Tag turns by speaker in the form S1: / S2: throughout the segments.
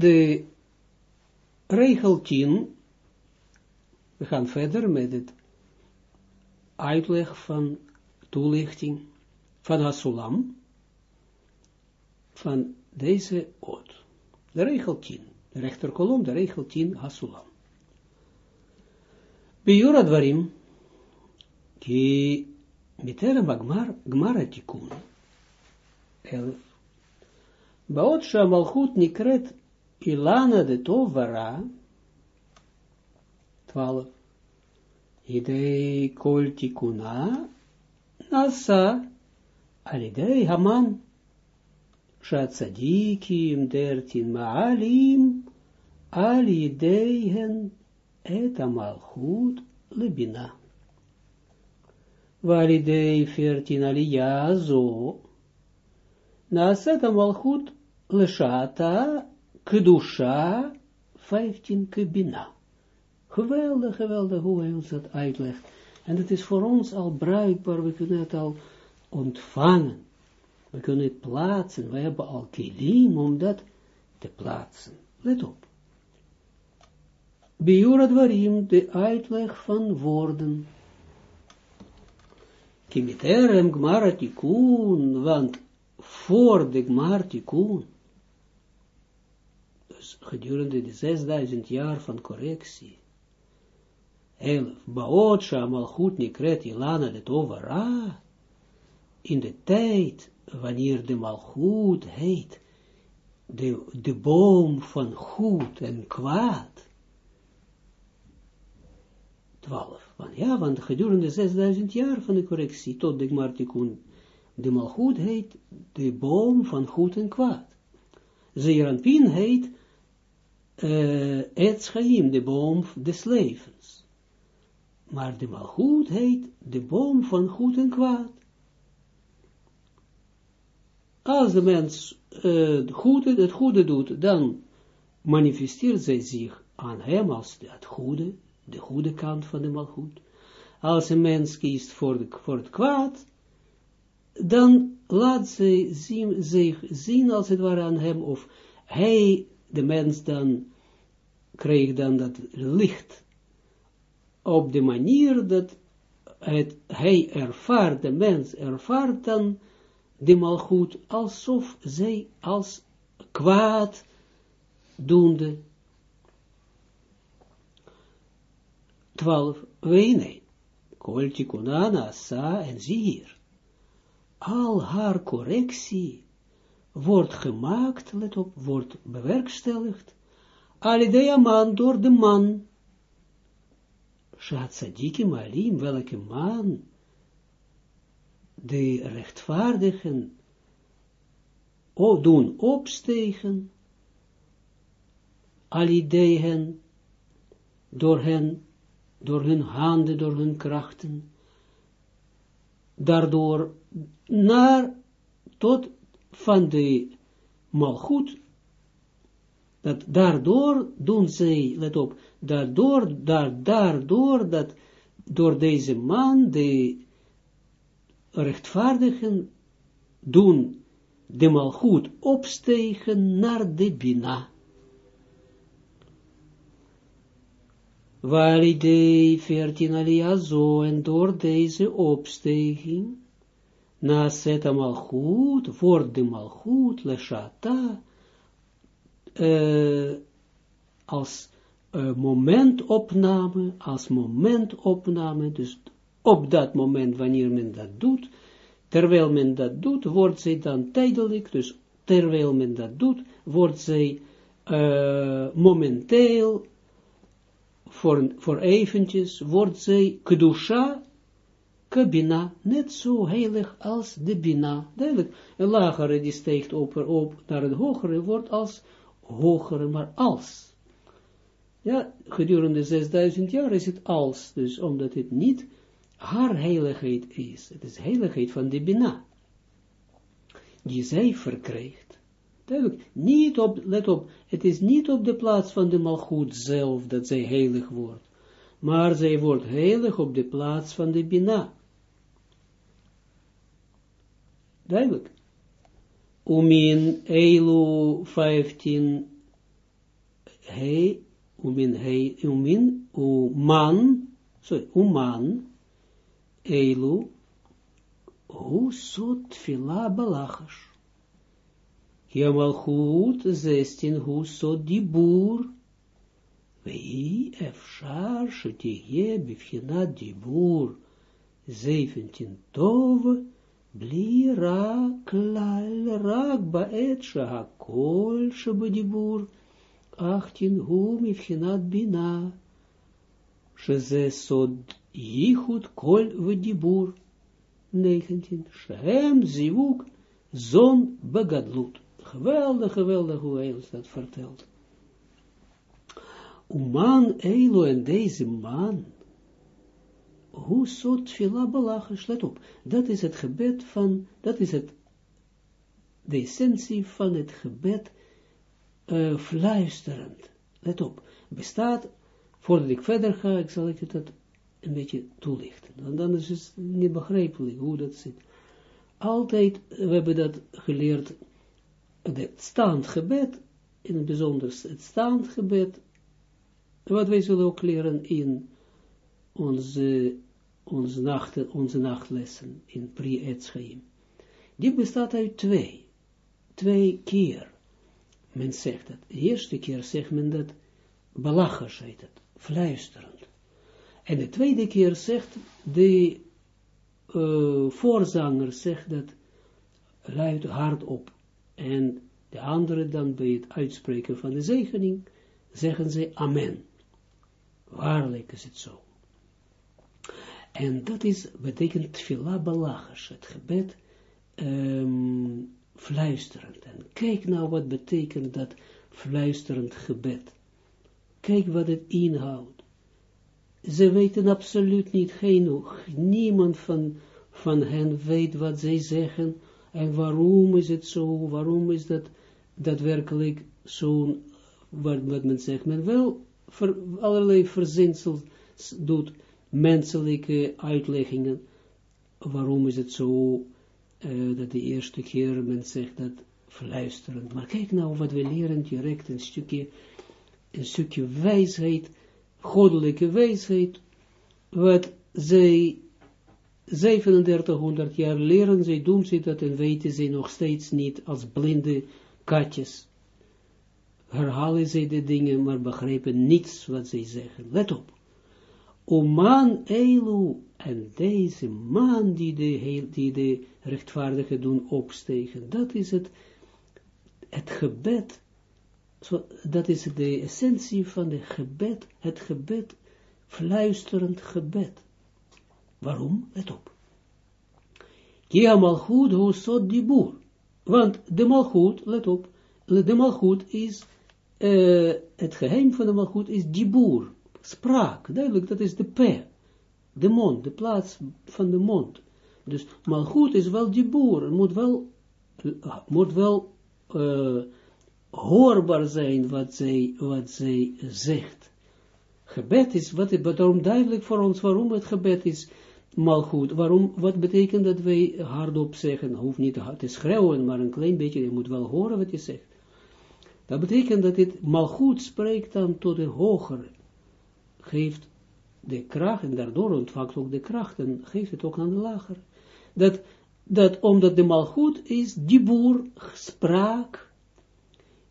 S1: de regel 10, we gaan verder met het uitleg van toelichting van Hasulam, van deze oot. De regel 10, de rechterkolom, de regel 10, Hasulam. Bijura dwarim, ki mitera magmar, gmara tikun, 11. Baot shamalchut nikret ilana de tovara, 12. Idei kol tikuna, nasa, alidei haman, Shatzadikim dertin ma'alim, alideihen et amalchut lebina. Validei fertin aliyazo, Naaset amalchut leshata kedusha 15 kebina. Geweldig, geweldig hoe hij ons dat uitlegt. En het is voor ons al bruikbaar, we kunnen het al ontvangen. We kunnen het plaatsen, we hebben al kilim om dat te plaatsen. Let op. Biura de uitleg van woorden. Kimiterem gmaratikun, want voor de gmartikun, gedurende de 6000 jaar van correctie, elf, baot shamalchut nikret ilana de tovara, in de tijd wanneer de malchut heet, de, de boom van goed en kwaad, 12. Want ja, want gedurende 6000 jaar van de correctie tot de Gmartikun, de malchut heet de boom van goed en kwaad. Zeeranpin heet uh, Etschaim, de boom des levens. Maar de malchut heet de boom van goed en kwaad. Als de mens het, goede, het goede doet, dan manifesteert zij zich aan hem als het goede, de goede kant van de malgoed. Als een mens kiest voor, het kwaad, dan laat zien, zich zien als het ware aan hem, of hij, de mens dan, krijgt dan dat licht op de manier dat het, hij ervaart, de mens ervaart dan de malgoed, alsof zij als kwaad doende. 12, wene, kol tikunana sa, en zie hier, al haar correctie wordt gemaakt, let op, wordt bewerkstelligd, alidea man, door de man, Shat tzadikim alim, welke man, de rechtvaardigen, o, doen opstegen, alidehen, door hen, door hun handen, door hun krachten, daardoor naar, tot van de malgoed, dat daardoor doen zij, let op, daardoor, daar, daardoor, dat door deze man, de rechtvaardigen, doen de malgoed opstegen naar de bina. Validei veertien aliazo en door deze opstijging, na seta malchut, wordt de malchut, leshata, uh, als uh, momentopname, als momentopname, dus op dat moment wanneer men dat doet, terwijl men dat doet, wordt zij dan tijdelijk, dus terwijl men dat doet, wordt zij uh, momenteel voor, voor eventjes, wordt zij kedusha, kabina, net zo heilig als de bina. Duidelijk, een lagere die steekt op, op naar een hogere wordt als hogere, maar als. Ja, gedurende 6000 jaar is het als, dus omdat het niet haar heiligheid is. Het is heiligheid van de bina, die zij verkrijgt. Duidelijk, niet op, let op, het is niet op de plaats van de malgoed zelf dat zij heilig wordt, maar zij wordt heilig op de plaats van de bina. Duidelijk. Umin Eilu 15 hij, umin hij, umin, uman, sorry, uman, elu, hu sot tfila balachash. Jamalchut 16, hu sot dibur, Wei efshar shetiye bifhinat dibur, 17 tov, bli ra klal rak baet shahakol shabadibur, 18 hu mifhinat bina, שזה סוד ייחוד כל ודיבור. 19. Shem zivuk zon begadlut. Geweldig, geweldig hoe hij ons dat vertelt. Uman Elo en deze man, zo tfila balachisch, let op, dat is het gebed van, dat is het, de essentie van het gebed uh, fluisterend. Let op, bestaat, voordat ik verder ga, ik zal ik het een beetje toelichten, want dan is het niet begrijpelijk hoe dat zit. Altijd, we hebben dat geleerd, het staand gebed, in het bijzonder het staand gebed, wat wij zullen ook leren in onze, onze, nacht, onze nachtlessen in Pri Etschaim. Die bestaat uit twee. Twee keer. Men zegt dat. De eerste keer zegt men dat belachers heet het. Fluisterend. En de tweede keer zegt de uh, voorzanger zegt dat luid hardop. En de andere dan bij het uitspreken van de zegening zeggen ze amen. Waarlijk is het zo. En dat is, betekent tfila balachas, het gebed um, fluisterend. En kijk nou wat betekent dat fluisterend gebed. Kijk wat het inhoudt. Ze weten absoluut niet, geen, niemand van, van hen weet wat zij zeggen en waarom is het zo, waarom is dat daadwerkelijk zo'n, wat, wat men zegt, men wel allerlei verzinsels doet, menselijke uitleggingen, waarom is het zo, uh, dat de eerste keer men zegt dat fluisterend, maar kijk nou wat we leren direct, een stukje, een stukje wijsheid, goddelijke wijsheid, wat zij 3700 jaar leren, zij doen ze dat en weten ze nog steeds niet als blinde katjes herhalen zij de dingen, maar begrijpen niets wat zij zeggen. Let op. Oman Elu, en deze man die de, die de rechtvaardige doen opstegen, dat is het, het gebed, dat is de essentie van het gebed, het gebed, fluisterend gebed. Waarom? Let op. Kia malchut hu sot dibur. Want de malchut, let op, de malchut is uh, het geheim van de malgoed is dibur, spraak, duidelijk, dat is de p, de mond, de plaats van de mond. Dus malgoed is wel dibur, moet wel, uh, moet wel uh, hoorbaar zijn wat zij, wat zij zegt. Gebed is, wat is daarom duidelijk voor ons waarom het gebed is malgoed. Waarom, wat betekent dat wij hardop zeggen, hoeft niet te schreeuwen, maar een klein beetje, je moet wel horen wat je zegt. Dat betekent dat dit malgoed spreekt dan tot de hogere, geeft de kracht, en daardoor ontvangt ook de kracht, en geeft het ook aan de lager. Dat, dat omdat de malgoed is, die boer spraak,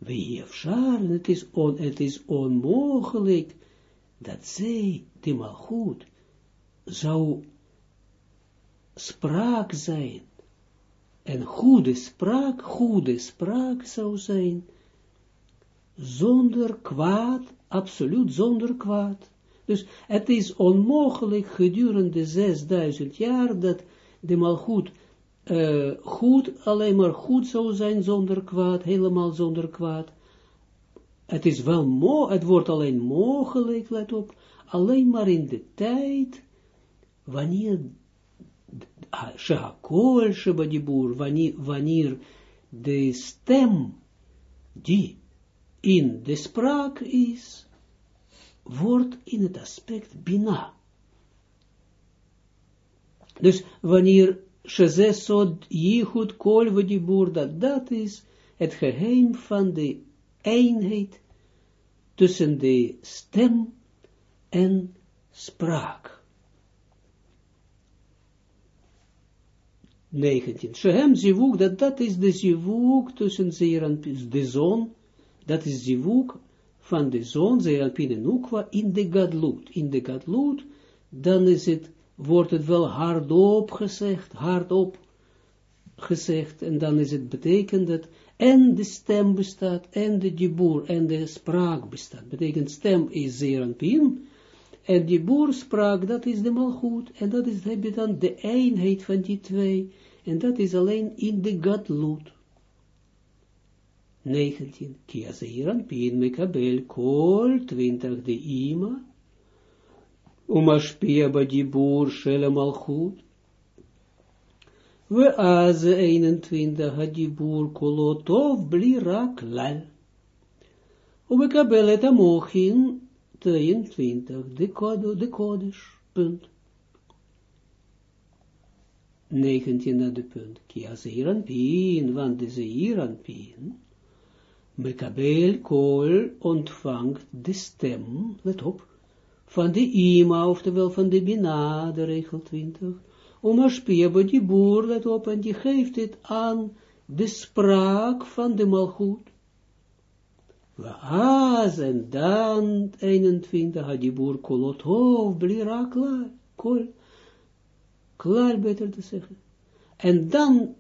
S1: efshar, het is, on, het is onmogelijk, dat zij, die malgoed, zou spraak zijn, en goede spraak, goede spraak zou zijn, zonder kwaad, absoluut zonder kwaad. Dus het is onmogelijk gedurende 6000 jaar dat de malgoed uh, goed, alleen maar goed zou zijn zonder kwaad, helemaal zonder kwaad. Het is wel mo het wordt alleen mogelijk, let op, alleen maar in de tijd, wanneer Shehakol Shebadibur, wanneer, wanneer de stem, die in de spraak is, wordt in het aspect bina. Dus wanneer Shezesod Yichud Kol dat dat is het geheim van de eenheid tussen de stem en spraak. 19. Shehem zivuk, dat dat is de zivuk tussen Zeeranpin, de zon, dat is zivuk van de zon, Zeeranpin en Ukwa, in de gadlut. In de gadlut, dan is het, wordt het wel hardop gezegd, hardop gezegd, en dan is het betekent dat, en de stem bestaat, en de dibur, en de spraak bestaat. Betekent stem is Zeeranpin, en die boerspraak, dat is de malgoed. En dat is, heb je dan de eenheid van die twee. En dat is alleen in de gadlut. 19. Kiaziran pin mekabel kol 20 de ima. Umashpia badibur shele malchut. We az 21 hadibur kolotov bli rak lal. Umekabel et amochin 22, de, code, de kodesh, punt. 19 naar de punt. Kia zeiran pin, want de zeiran pin, mekabel kol ontvangt de stem, let op, van de ima, oftewel van de bina, de regel 20, om aspieba die boer, let op, en die geeft het aan de spraak van de malgoed. Waaz, en dan 21, had die boer kolotov, blira klaar, kol, klaar beter te zeggen. En dan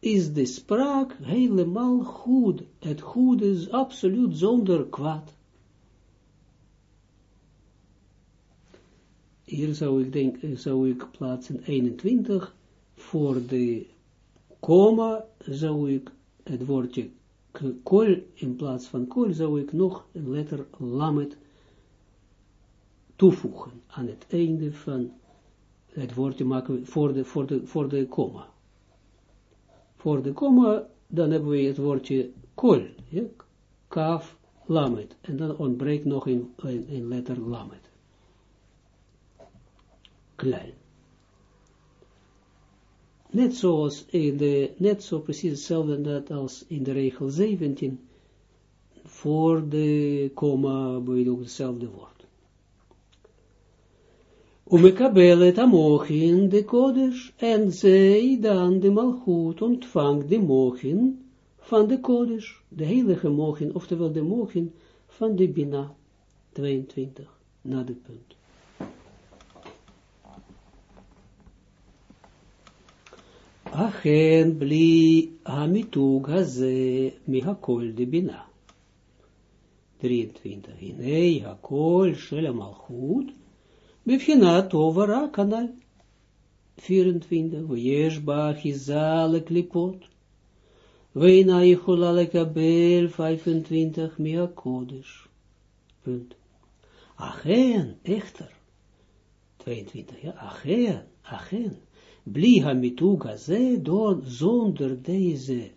S1: is de spraak helemaal goed. Het goed is absoluut zonder kwaad. Hier zou ik denken, zou ik plaatsen 21, voor de komma zou ik het woordje kol, in plaats van kol, zou ik nog een letter lamet toevoegen aan het einde van het woordje maken voor de, voor de, voor de komma. Voor de komma, dan hebben we het woordje kol, ja? kaf, lamet, en dan ontbreekt nog een, een, letter lamet. Klein. Net zoals in de, net zo precies hetzelfde dat als in de regel 17, voor de komma ook hetzelfde woord. Umekabel het amochin de kodesh, en zij dan de malchut ontvangt de mochin van de kodesh, de heilige mochin, oftewel de mochin van de bina, 22, na de punt. Achen bli hamitug haze mihakol de bina. 23. Hinei hakol shel malchut bevchinat ovara kanal. 24. Weyesh ba chizale klipot. Weina yichula lekabel 25 mihakodesh. Punt. Achen, echter. 22. Ja, achen, achen. Bli hamituga ze, zonder deze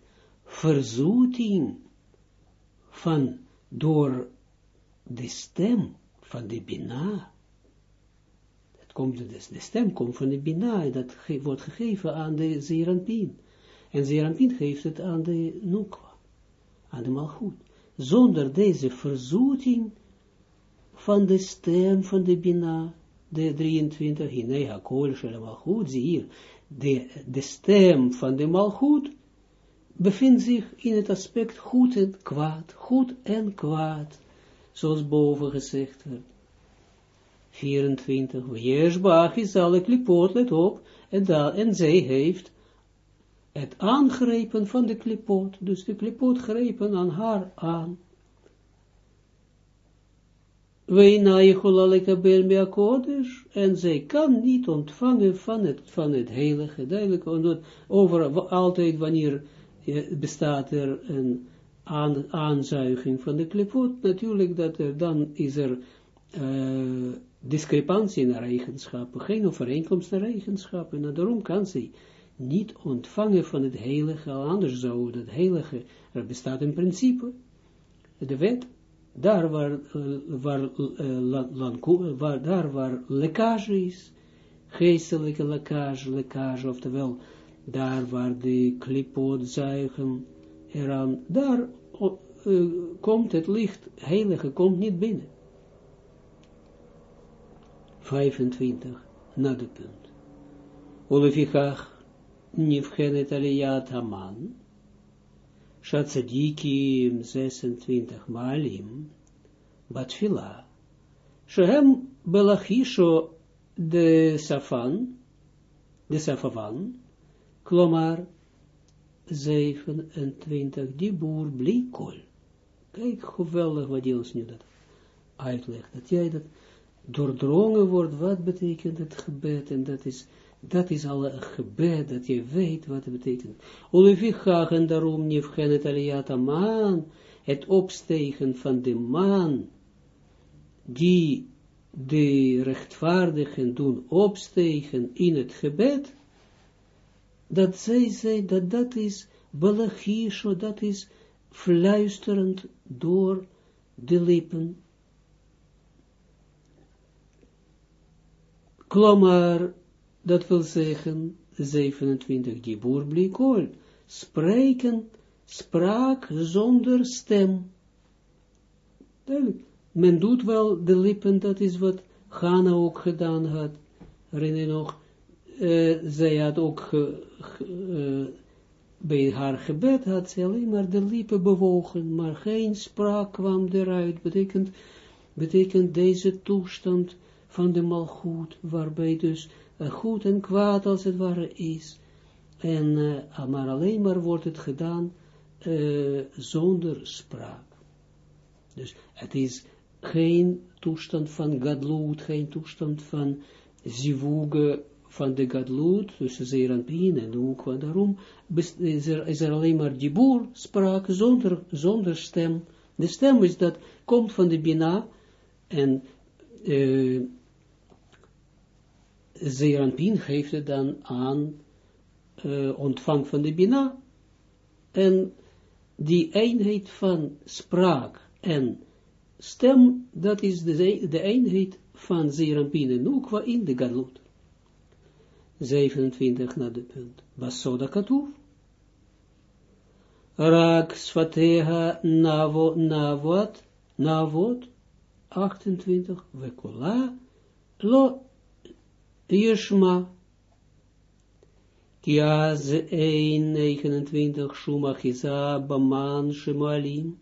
S1: verzoeting van, door de stem van de Bina. Komt, dus, de stem komt van de Bina, dat wordt gegeven aan de Zeranpin. En Zeranpin geeft het aan de Nukwa, aan de Malchut. Zonder deze verzoeting van de stem van de Bina, de 23, Hinei HaKol Shel Malchut, zie hier, de, de stem van de Malchut bevindt zich in het aspect goed en kwaad, goed en kwaad, zoals boven gezegd werd. 24, Weersbach is alle klipot, let op, en, en zij heeft het aangrepen van de klipot, dus de klipot grepen aan haar aan. En zij kan niet ontvangen van het, van het heilige, duidelijk, omdat over, altijd wanneer bestaat er een aan, aanzuiging van de klipot, natuurlijk dat er dan is er uh, discrepantie naar eigenschappen, geen overeenkomst naar eigenschappen, en daarom kan zij niet ontvangen van het heilige, anders zou het heilige, er bestaat een principe, de wet, daar waar, waar, waar, daar waar lekkage is, geestelijke lekkage, lekkage, oftewel, daar waar de klipot zuigen eraan, daar uh, komt het licht, heilige, komt niet binnen. 25, na de punt. Olefikach, nifgenet aliyat haman, Shatzadikim 26 malim, batfila, shehem belachisho de safan, de safavan, klomar 27, die boer blikol. Kijk, geweldig wat je ons nu dat uitlegt, dat jij dat doordrongen wordt, wat betekent het gebed, en dat is, dat is al een gebed, dat je weet wat het betekent. Olevichach, en daarom nifgen het aliyata maan, het opstegen van de maan, die de rechtvaardigen doen opstegen in het gebed, dat zij zei dat dat is balachisho, dat is fluisterend door de lippen. Klomar, dat wil zeggen, 27, die boerblikol, spreken, spraak zonder stem. Men doet wel de lippen, dat is wat Ghana ook gedaan had. Herinner nog, uh, zij had ook uh, bij haar gebed had ze alleen maar de lippen bewogen, maar geen spraak kwam eruit. Betekent, betekent deze toestand van de malgoed, waarbij dus uh, goed en kwaad als het ware is. En, uh, maar alleen maar wordt het gedaan uh, zonder spraak. Dus het is geen toestand van gadloed, geen toestand van zivuge van de gadloed, dus Zeranpien en ook daarom, is er, alleen maar die boer spraak zonder, zonder stem. De stem is dat, komt van de Bina, en Zeranpien geeft het dan aan uh, ontvang van de Bina, en die eenheid van spraak en stem, dat is de, de eenheid van Zeranpien en Nukwa in de Gadlut. 27 naar de punt. Basoda katoef. Rak svateha navo, navot, navot, 28, vekola, lo yeshma. Kiaz 1, 29, shuma chiza, baman, shemalim.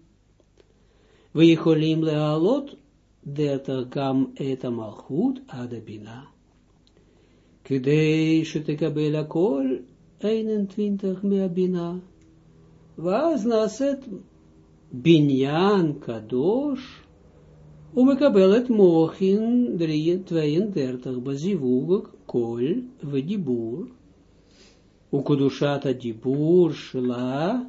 S1: Vecholim lealot, 30 gam et amalchut, adabina. Kidei shetekabel akol 21 meabina. Was naset binyan kadosh umekabel het mochin 32 bazivugok kol vedibur ukudushata dibur shla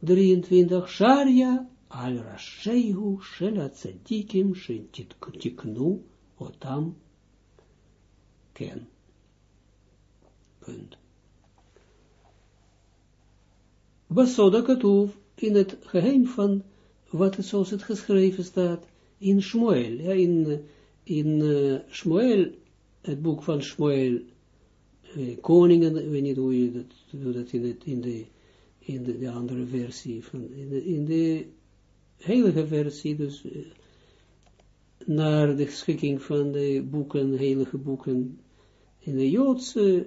S1: 23 sharja al rashehu shela tzadikim shetiknu otam ken. Punt. Basoda Katoef, in het geheim van wat het, zoals het geschreven staat in Shmuel, ja, in, in uh, Shmuel, het boek van Shmuel, uh, koningen, ik weet niet hoe je dat, hoe dat in, het, in, de, in de, de andere versie, van, in, de, in heilige versie, dus uh, naar de schikking van de boeken, heilige boeken, in de Joodse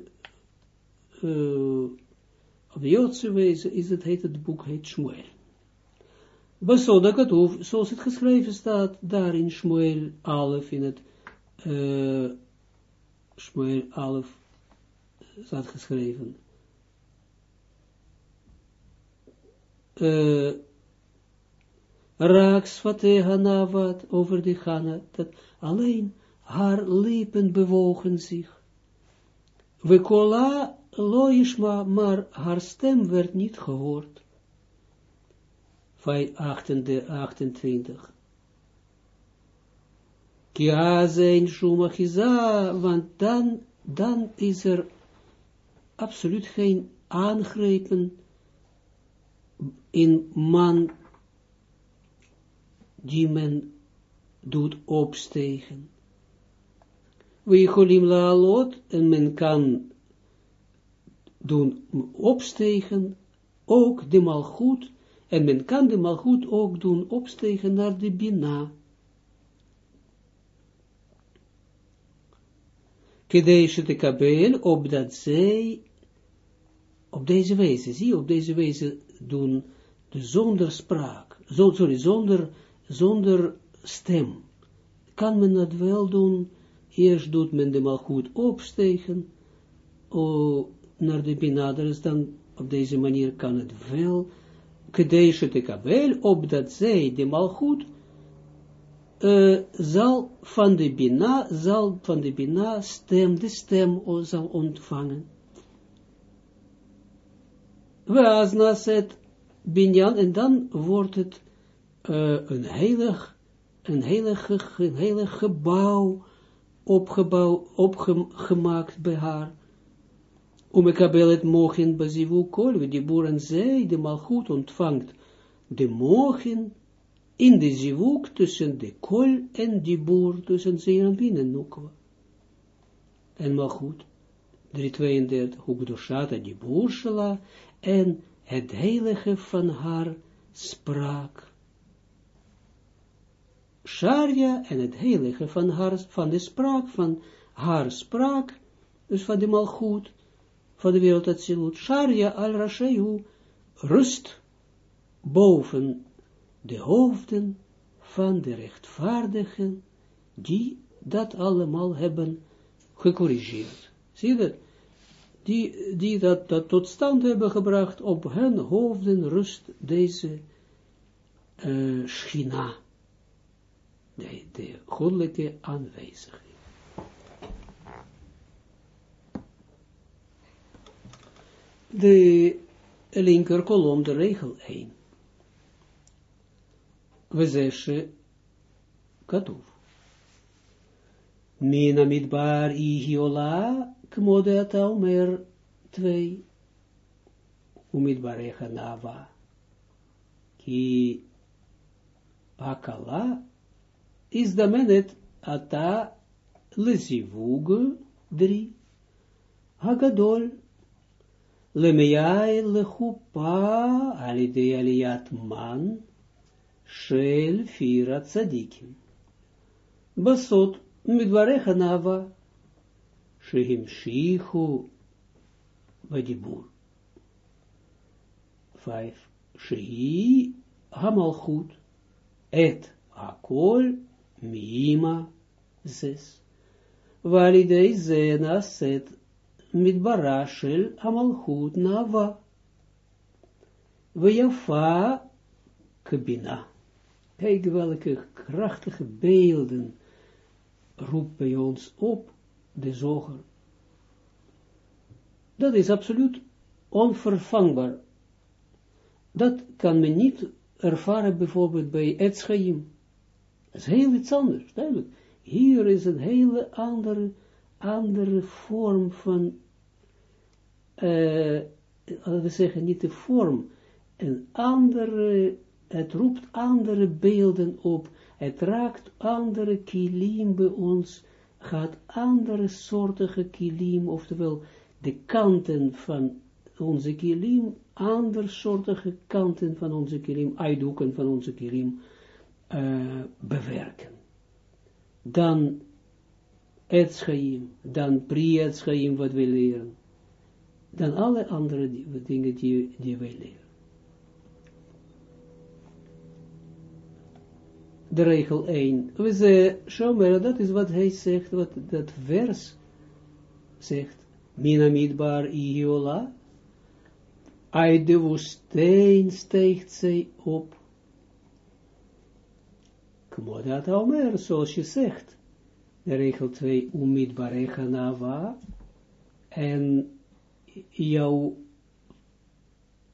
S1: op de Joodse wijze is het, heet het boek, heet Shmuel. Besoda Katoef, zoals het geschreven staat, daar in Shmuel Alef, in het uh, Shmuel Alef, staat geschreven. Uh, Raaks Fateh over de Hana, dat alleen haar lippen bewogen zich. We kola Loishma, maar haar stem werd niet gehoord. 28. Kia zijn shumachiza, want dan, dan is er absoluut geen aangrepen in man die men doet opstegen. We cholim laalot, en men kan doen opstegen, ook de malgoed, En men kan de malgoed ook doen opstegen naar de bina. Kedeshe te kabel, opdat zij op deze wijze, zie op deze wijze doen, de zonder spraak, sorry, zonder, zonder stem, kan men dat wel doen, eerst doet men de malgoed opstegen, o, naar de binaders, dan op deze manier kan het wel, kedeshe te kabel, opdat zij de malgoed uh, zal van de bina, zal van de bina stem, de stem zal ontvangen. We het binyan, en dan wordt het uh, een heilig, een heilig, een heilig gebouw opgebouw, opgemaakt bij haar. Heb het mogen bazivu kol, die boeren de malgoed ontvangt de mogen in de zivuk tussen de kol en die boer, tussen Zeranpin en Nukwa. En malgoed, 332, Hugdoshata die boer shela, en het heilige van haar spraak. Sharia en het heilige van, haar, van de spraak, van haar spraak, dus van de malgoed, van de wereld Atsilut. Sharia al Rashayu rust boven de hoofden van de rechtvaardigen, die dat allemaal hebben gecorrigeerd. Zie je dat? Die, die dat, dat tot stand hebben gebracht, op hun hoofden rust deze uh, schina, de, de goddelijke aanwijzigheid. De linker kolom, de regel 1. We zeggen, katoef. Mina midbar ihiola, kmode ata omer, twee. Umidbarecha nava. Ki akala is da menet ata lezivug drie. Hagadol lemeyai lechupa alide aliyat man shel fira tzadikim. Basot midvarecha nava shehim shichu badibur. Vijf. Shehi hamalchut et hakol mima zes. Validei zena set midbara shel hamalchut nava. Vejafa kabina. Kijk welke krachtige beelden roept bij ons op de zoger. Dat is absoluut onvervangbaar. Dat kan men niet ervaren bijvoorbeeld bij Etschaim. Dat is heel iets anders, duidelijk. Hier is een hele andere, andere vorm van, uh, we zeggen niet de vorm, een andere het roept andere beelden op, het raakt andere kilim bij ons, gaat andere soortige kilim, oftewel de kanten van onze kilim, andere soortige kanten van onze kilim, uithoeken van onze kilim, uh, bewerken. Dan Etschaim, dan Pri-Etschaim wat we leren, dan alle andere dingen die, die wij leren. de regel 1. We zeggen, Shomer, dat is wat hij zegt, wat dat vers zegt. Mina midbar iola. Uit de woestijn steekt zij op. Kmodat Omer, zoals je zegt. De regel 2, umidbarecha nava. En jouw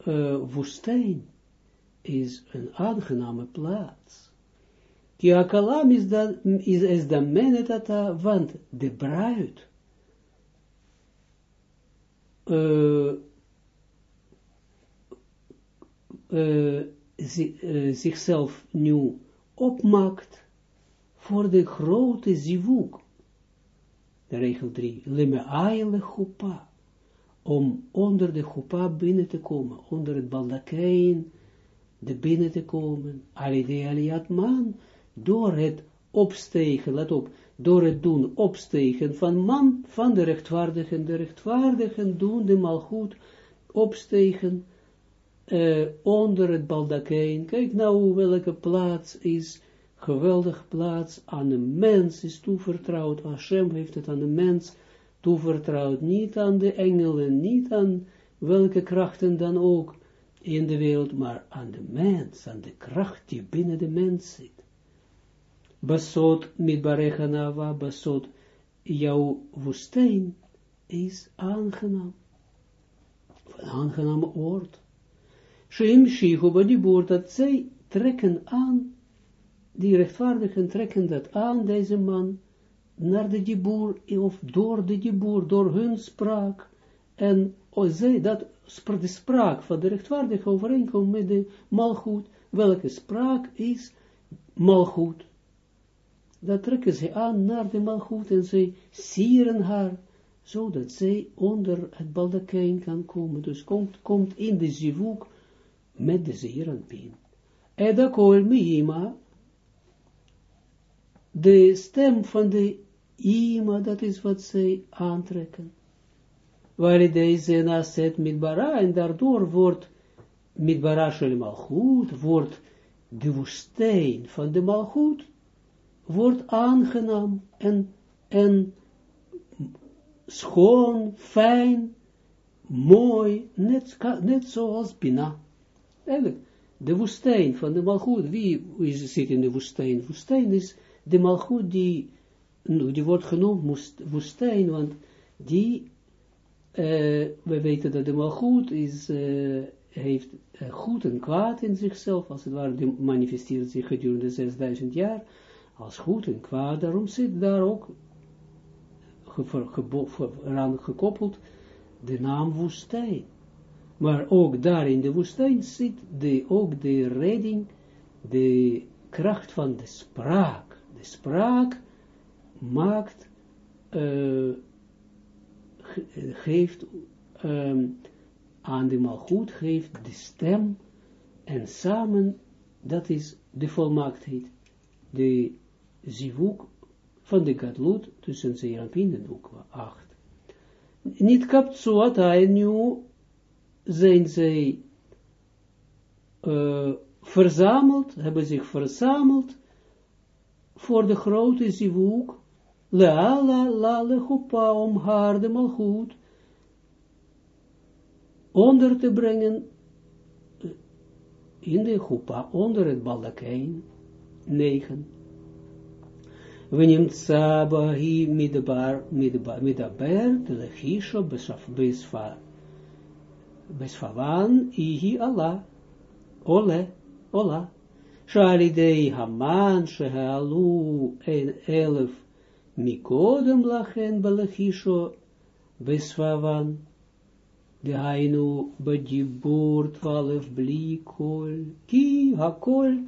S1: uh, woestijn is een aangename plaats. Ki akalam is, dat, is, is de menetata, want de bruid uh, uh, zichzelf nu opmaakt voor de grote zivuk. De regel 3. Leme aile om onder de chupa binnen te komen, onder het baldakijn de binnen te komen, alide aliat man, door het opstegen, let op, door het doen opstegen van man, van de rechtvaardigen, de rechtvaardigen doen de malgoed opstegen uh, onder het baldakijn. Kijk nou welke plaats is, geweldige plaats, aan een mens is toevertrouwd, Hashem heeft het aan de mens toevertrouwd, niet aan de engelen, niet aan welke krachten dan ook in de wereld, maar aan de mens, aan de kracht die binnen de mens zit. Basot mit barechanava, basot, jouw woestijn is aangenaam. Een aangenaam oord. Shem shichu badibur, dat zij trekken aan, die rechtvaardigen trekken dat aan, deze man, naar de dibur, of door de dibur, door hun spraak, en zij, dat, de spraak van de rechtvaardige overeenkomt met de malgoed, welke spraak is malgoed. Dat trekken ze aan naar de malgoed en zij sieren haar, zodat zij onder het baldakijn kan komen. Dus komt, komt in de zivuk met de zeeranpien. Eda kol ima, de stem van de ima, dat is wat zij aantrekken. Waar deze naset midbara, en daardoor wordt midbara shel malchut, wordt de woestijn van de malchut, wordt aangenaam en, en schoon, fijn, mooi, net, net zoals Bina. Eigenlijk, de woestijn van de Malchut, wie, wie zit in de woestijn? Woestijn is de Malchut die, die wordt genoemd woestijn, want die, uh, we weten dat de Malchut is, uh, heeft uh, goed en kwaad in zichzelf, als het ware, die manifesteert zich gedurende 6000 jaar, als goed en kwaad, daarom zit daar ook eraan gekoppeld de naam woestijn. Maar ook daar in de woestijn zit de, ook de redding, de kracht van de spraak. De spraak maakt, uh, geeft um, aan de malgoed, geeft de stem en samen, dat is de volmaaktheid, de zivuk van de gadlut tussen Zeranpin en Ukwa 8. Niet kaptsuatai nu zijn zij uh, verzameld, hebben zich verzameld voor de grote zivuk, leala la lechupa, om haar de malchut onder te brengen in de chupa, onder het baldakijn, 9. ונמצא בה היא מדבר, מדברת לחישו בספבן היא עלה, עולה, עולה. שעל ידי המן שהעלו אלף מקודם לכן בלחישו בספבן, דהיינו בדיבור twaalf בלי קול, כי הקול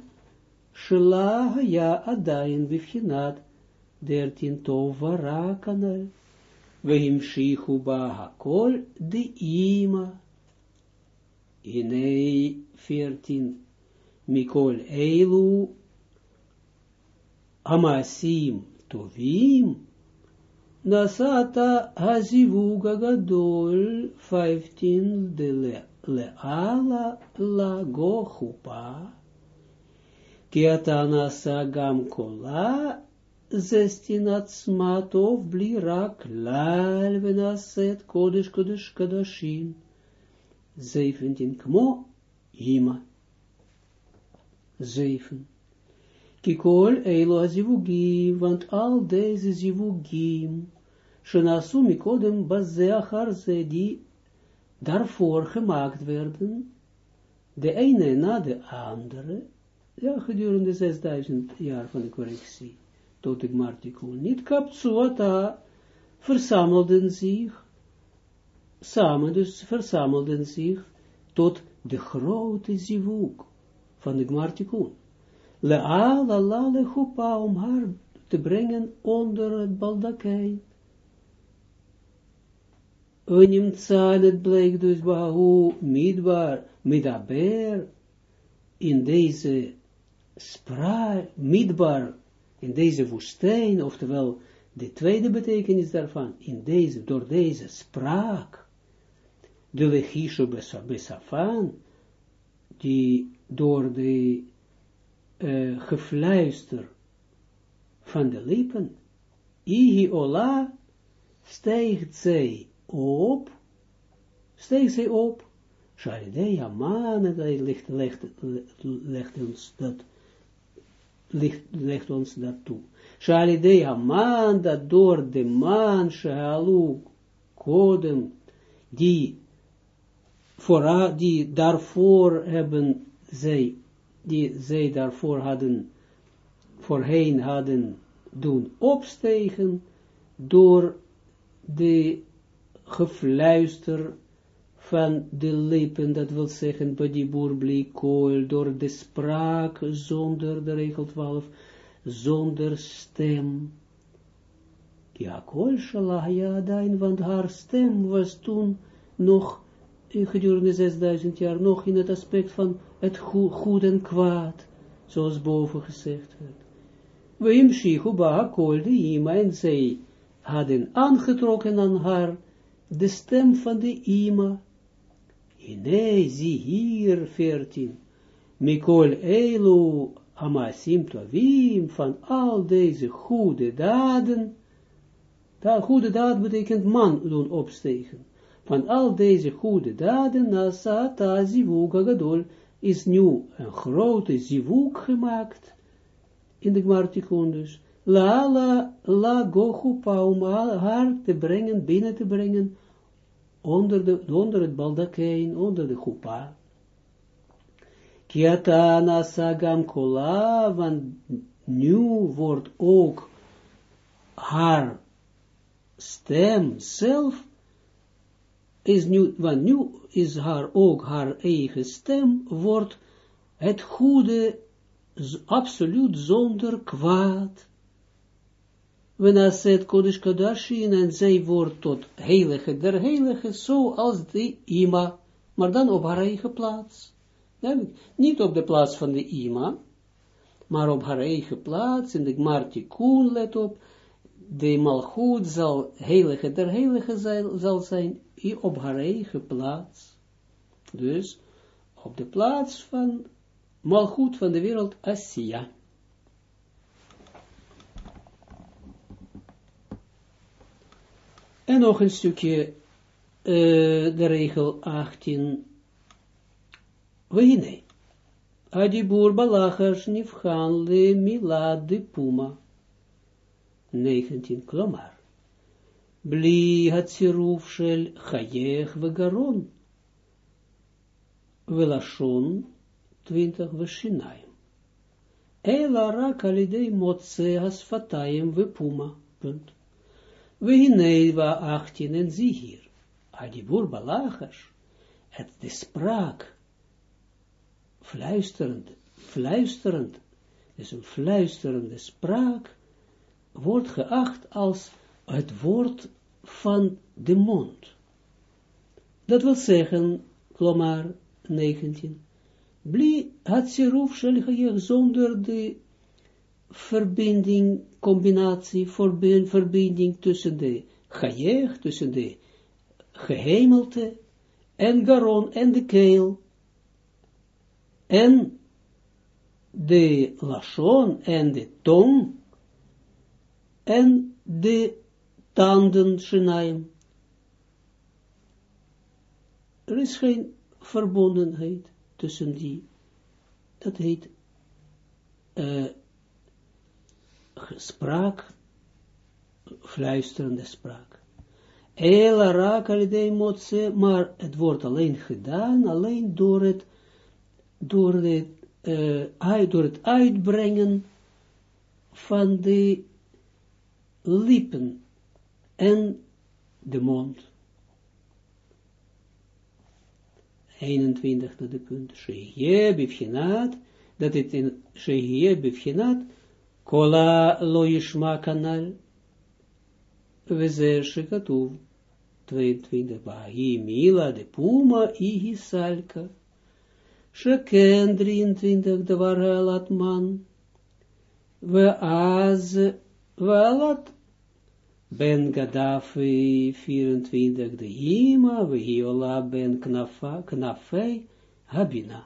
S1: שלה היה עדיין בבחינת dertien tovara kanal, shichu ba hakol de ima, inei veertien, mikol eilu, amasim tovim, nasata hazivuga gadol, vijftien de le, leala la gochupa, kiatana sagam kola, zestien atzmatov bli rak lal venaset kodesh kodesh kadashim. Zeventien kmo ima. Zeven. Kikol eilo azivugim, want al deze zivugim, shenasu mikodem ze die daarvoor gemaakt werden, de ene na de andere, ja, gedurende 6000 jaar van de correctie tot de Gmartikun. Niet kapsuata verzamelden zich, samen dus verzamelden zich tot de grote zivuk van de Gmartikun. Le'al ala lechupa om haar te brengen onder het baldakijn. Onimtsa, het bleek dus bahu midbar, midaber, in deze spra, midbar, in deze woestijn, oftewel de tweede betekenis daarvan, in deze, door deze spraak, de lechisho besafan, die door de uh, gefluister van de lippen, ihi ola, stijgt zij op, stijgt zij op, Sharidei Aman, en hij legt, ons dat, legt, legt ons dat toe. Sharidei Aman, dat door de man, Shahalu, Kodem, die, voor, die daarvoor hebben zij, die zij daarvoor hadden, voorheen hadden doen opstegen, door de gefluister van de lippen, dat wil zeggen, bij die boerblikkool, door de spraak, zonder de regel 12, zonder stem. Ja, kol ja, dain, want haar stem was toen nog, gedurende 6000 jaar, nog in het aspect van het goed en kwaad, zoals boven gezegd werd. We im shichu ba kol de ima, en zij hadden aangetrokken aan haar de stem van de ima, Nee, zie hier, 14. Mikol Eilu Amasim Tovim, van al deze goede daden, dat goede daad betekent man doen opstegen. Van al deze goede daden, Nasata Zivuk Gadol, is nu een grote zivuk gemaakt, in de Gmartikon dus, la la la gochu paum, haar te brengen, binnen te brengen, onder, de, onder het baldakijn, onder de chupa. Kiatana sagam kola, want nu wordt ook haar stem zelf, is nu, want nu is haar ook haar eigen stem, wordt het goede absoluut zonder kwaad Wenaset Kodesh Kadashin, en zij wordt tot heilige der heilige, zoals de ima, maar dan op haar eigen plaats. niet op de plaats van de ima, maar op haar eigen plaats, in de Gmartikun, let op, de Malchut zal heilige der heilige zal zijn, op haar eigen plaats. Dus, op de plaats van Malchut van de wereld Asiya. En nog een stukje, uh, de regel 18. Wehine. Adibur balachas nifchan le de puma. 19. Klomar. Bli hatsiruf shel chayech vegaron. Velashon 20 veshinayim. Ela rak alidei motse asfatayim vepuma. Punt. We hineva 18 en zie hier. Adibur balachas, het de spraak, fluisterend, fluisterend, is een fluisterende spraak, wordt geacht als het woord van de mond. Dat wil zeggen, klomar 19, bli had siruf shel zonder de verbinding, combinatie, verbinding tussen de chayech, tussen de gehemelte, en garon, en de keel, en de lachon, en de tong, en de tanden, shenaim. Er is geen verbondenheid tussen die, dat heet uh, spraak, fluisterende spraak. Ela raak motse, maar het wordt alleen gedaan, alleen door het, door het, uh, door het uitbrengen van de lippen en de mond. 21 de punt. Shehie bifchinat, dat het in Shehie bifchinat, Kola lo yishma kanal. Weze shekatuv. 22. Bahi mila de puma ihi salka. Sheken 23, de waar man, we az, we alat, ben Gaddafi 24, de ima, we hiola ben knafei, habina.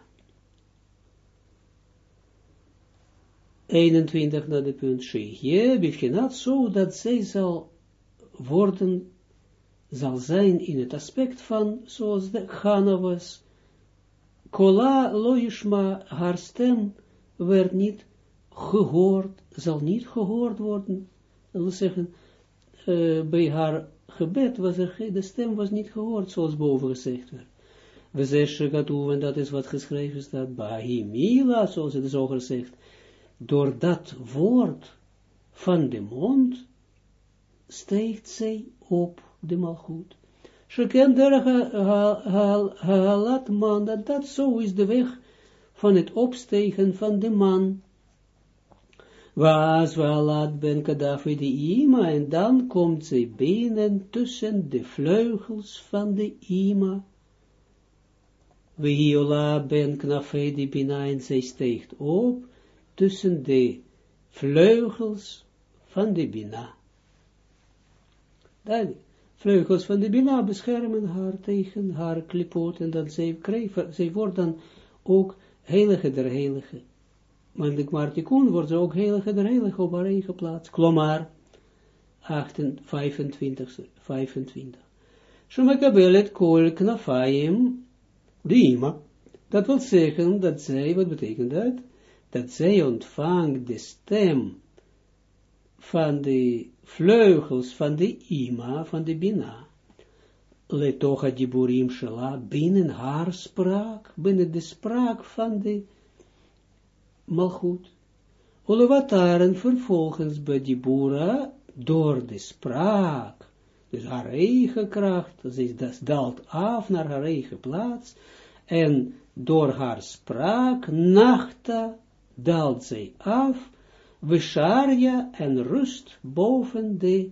S1: 21 naar de punt Shehje, bivchenat, zo dat zij zal worden, zal zijn in het aspect van, zoals de Chana was, Kola loishma, haar stem werd niet gehoord, zal niet gehoord worden. Dat wil zeggen, uh, bij haar gebed was er, de stem was niet gehoord, zoals boven gezegd werd. We zeggen en dat is wat geschreven staat, Bahimila, zoals het is ook gezegd, door dat woord van de mond, steekt zij op de malgoed. Sheken der halat man, dat dat zo is de weg van het opstegen van de man. Was walat ben kadafi de ima, en dan komt zij binnen tussen de vleugels van de ima. Hiola ben knafe de bina, en zij steegt op tussen de vleugels van de bina. Duidelijk vleugels van de Bina beschermen haar tegen haar klipot, en dan zij, zij wordt dan ook heilige der heilige. Maar de Martikun wordt ook heilige der heilige op haar eigen plaats. Klomar, 25. 25. Shemekabelet kol knafayim dima. Dat wil zeggen dat zij, wat betekent dat? Dat zij ontvangt de stem van de vleugels van de ima, van de bina. Letocha diburim shela, binnen haar spraak, binnen de spraak van de malchut. Olewataren vervolgens bij dibura, door de spraak, dus haar eigen kracht, dus dat daalt af naar haar eigen plaats, en door haar spraak, nachta, daalt zij af, Vesharja en rust boven de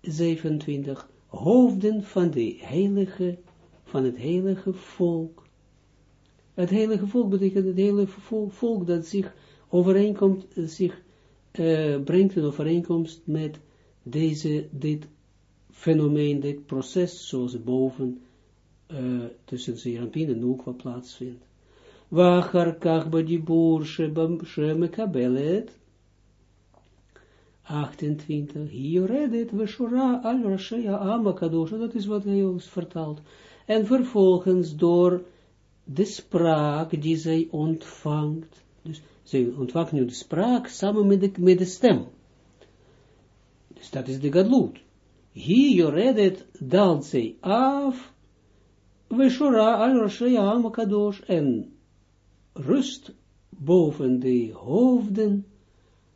S1: 27 hoofden van, de heilige, van het heilige volk. Het heilige volk betekent het heilige volk, dat zich overeenkomt, zich uh, brengt in overeenkomst met deze, dit fenomeen, dit proces, zoals boven uh, tussen Zerampin en Nukwa plaatsvindt. Wachar kach badibur shemekabelet 28, hier redet we shura al rashaya amakadosh, dat is wat hij ons vertaalt. En vervolgens door de spraak die zij ontvangt, dus zij ontvangt nu de spraak samen met de, stem. Dus dat is de gadlut. Hier redet daalt zij af, we al amakadosh, en rust boven de hoofden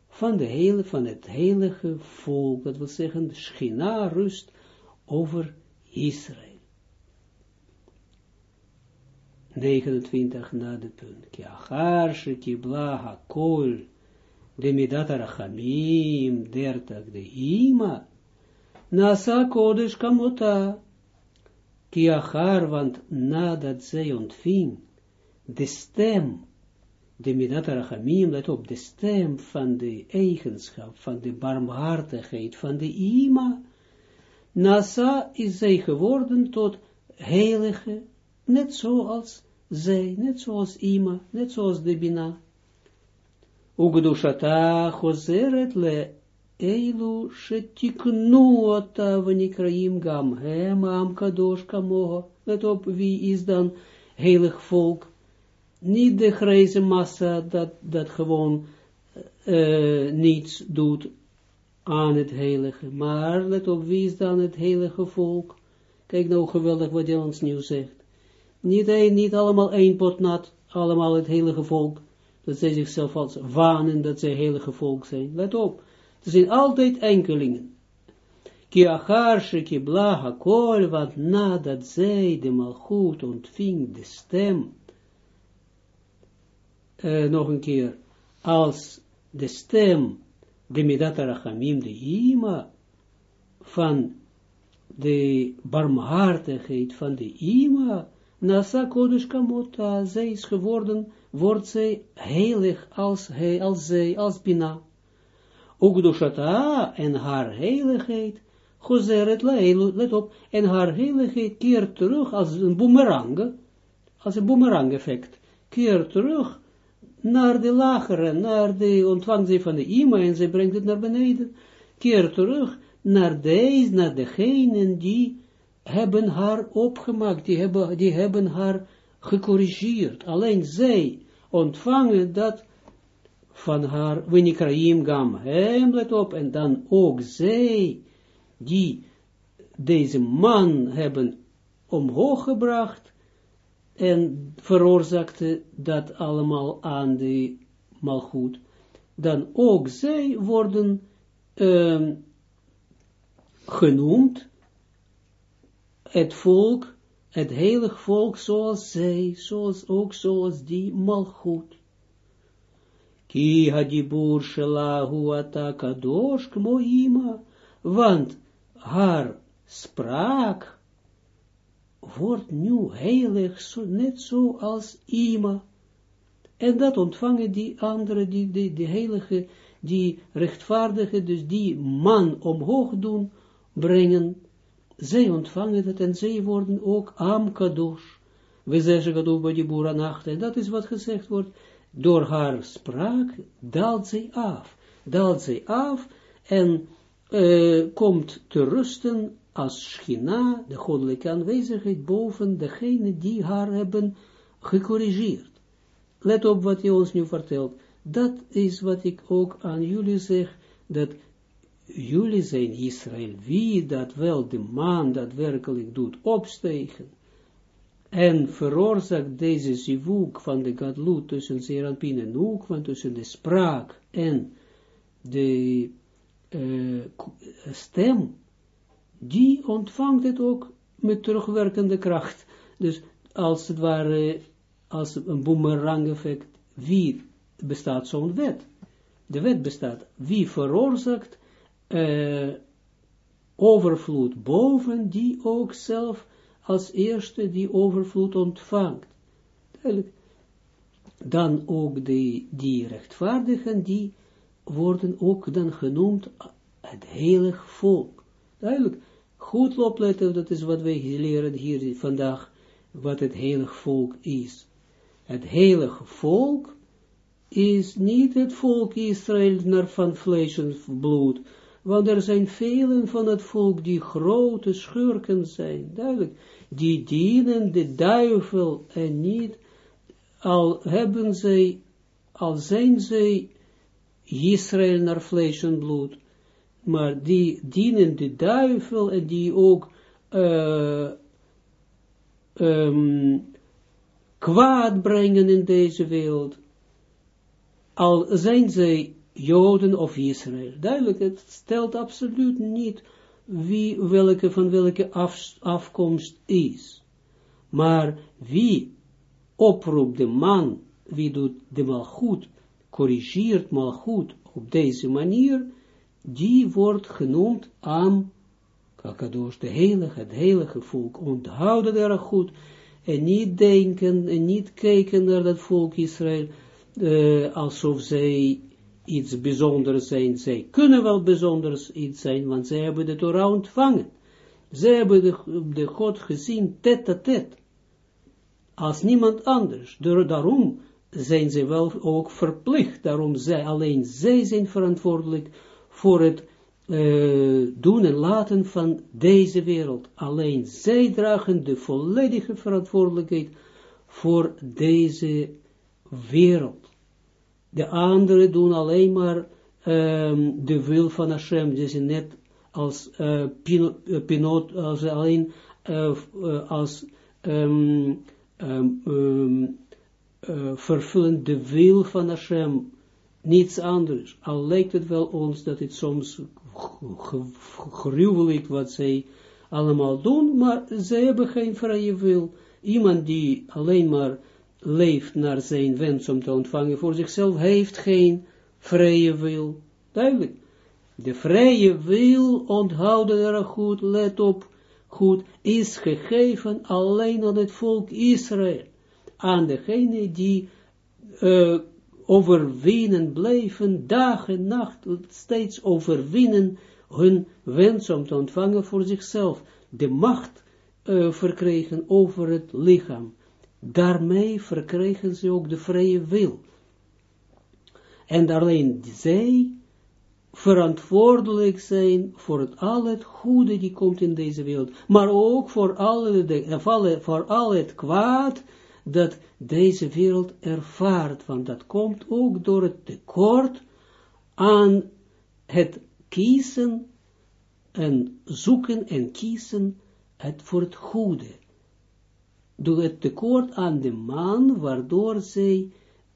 S1: van, de hele, van het heilige volk, dat wil zeggen, Schina rust over Israël. 29 na de punt. Ki achar shekibla hakol de midat arachamim 30 de ima nasa kodesh kamota ki achar want nadat zij ontving de stem de midat rachamim, let op, de stem van de eigenschap, van de barmhartigheid, van de ima, nasa is zij geworden tot heilige, net zoals zij, net zoals ima, net zoals de bina. Ugdushata le eilu shetiknu ota vanikraim gam hem am kadosh kamoha. Let op, wie is dan heilig volk? Niet de grijze massa dat, dat gewoon uh, niets doet aan het heilige. Maar let op, wie is dan het heilige volk? Kijk nou geweldig wat hij ons nieuw zegt. Niet, niet allemaal één pot nat, allemaal het heilige volk. Dat zij zichzelf als wanen dat zij heilige volk zijn. Let op, er zijn altijd enkelingen. Ki achar shekibla hakol, want nadat zij de malchut ontving de stem uh, nog een keer, als de stem, de midat rachamim, de ima, van de barmhartigheid van de ima, Nasa kodesh kamota, zij is geworden, wordt zij heilig als hij, als zij, als Bina. Ugdushata en haar heiligheid, Gozeret let op, en haar heiligheid keert terug als een boemerang, als een boemerang effect, keert terug naar de lagere, naar de ontvangst van de ima, en ze brengt het naar beneden, keert terug naar deze, naar degenen die hebben haar opgemaakt, die hebben, die hebben haar gecorrigeerd. Alleen zij ontvangen dat van haar, Winikraim Gam, hem let op, en dan ook zij, die deze man hebben omhoog gebracht, en veroorzaakte dat allemaal aan de malgoed, dan ook zij worden uh, genoemd, het volk, het heilig volk, zoals zij, zoals ook zoals die malgoed. Ki hadibur shelahu ata kadosh kmo ima, want haar spraak wordt nu heilig, zo, net zo als ima. En dat ontvangen die andere, die, die, die heilige, die rechtvaardige, dus die man omhoog doen, brengen, zij ontvangen het en zij worden ook am kadosh. We zeggen kadosh bij die boerenacht, en dat is wat gezegd wordt, door haar spraak daalt zij af, daalt zij af en uh, komt te rusten als schina, de goddelijke aanwezigheid, boven degene die haar hebben gecorrigeerd. Let op wat hij ons nu vertelt. Dat is wat ik ook aan jullie zeg, dat jullie zijn Israël, wie dat wel de man daadwerkelijk doet opstegen, en veroorzaakt deze zivuk van de gadlut tussen Zeranpin en van tussen de spraak en de uh, stem, die ontvangt het ook met terugwerkende kracht. Dus als het ware, als een boemerang effect, wie bestaat zo'n wet? De wet bestaat, wie veroorzaakt uh, overvloed boven, die ook zelf als eerste die overvloed ontvangt. Dan ook die, die rechtvaardigen, die worden ook dan genoemd het heilig volk. Duidelijk goed opletten, dat is wat wij leren hier vandaag, wat het heilig volk is. Het heilige volk is niet het volk Israël naar van vlees en bloed, want er zijn velen van het volk die grote schurken zijn, duidelijk, die dienen de duivel en niet, al hebben zij, al zijn zij Israël naar vlees en bloed, maar die dienen de duivel en die ook uh, um, kwaad brengen in deze wereld, al zijn zij Joden of Israël. Duidelijk, het stelt absoluut niet wie, welke, van welke af, afkomst is. Maar wie oproept de man, wie doet de malgoed, corrigeert malgoed op deze manier, die wordt genoemd Am Kakadosh, de heilige, het heilige volk. Onthouden erg goed en niet denken en niet kijken naar dat volk Israël uh, alsof zij iets bijzonders zijn. Zij kunnen wel bijzonders iets zijn, want zij hebben de Torah ontvangen. Zij hebben de, God gezien, tet a tet, als niemand anders. Daarom zijn ze wel ook verplicht, daarom zij, alleen zij zijn verantwoordelijk voor het uh, doen en laten van deze wereld. Alleen zij dragen de volledige verantwoordelijkheid voor deze wereld. De anderen doen alleen maar um, de wil van Hashem, dus net als uh, pinot, als alleen uh, als um, um, vervullen de wil van Hashem, niets anders. Al lijkt het wel ons dat het soms gruwelijk wat zij allemaal doen, maar zij hebben geen vrije wil. Iemand die alleen maar leeft naar zijn wens om te ontvangen voor zichzelf, heeft geen vrije wil. Duidelijk. De vrije wil onthouden er goed, let op, goed, is gegeven alleen aan het volk Israël, aan degene die uh, overwinnen blijven, dag en nacht, steeds overwinnen hun wens om te ontvangen voor zichzelf, de macht uh, verkregen over het lichaam. Daarmee verkregen ze ook de vrije wil. En alleen zij verantwoordelijk zijn voor het, al het goede die komt in deze wereld, maar ook voor al, de, voor al het kwaad dat deze wereld ervaart, want dat komt ook door het tekort aan het kiezen en zoeken en kiezen het voor het goede. Door het tekort aan de man, waardoor zij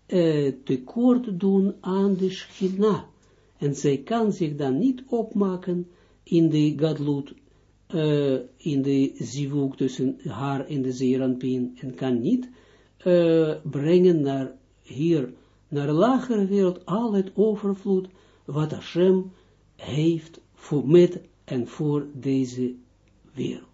S1: uh, tekort doen aan de schina. En zij kan zich dan niet opmaken in de gadlut, uh, in de zivuk tussen haar en de zeeranpien, en kan niet uh, brengen naar hier, naar lagere wereld, al het overvloed, wat Hashem heeft voor met en voor deze wereld.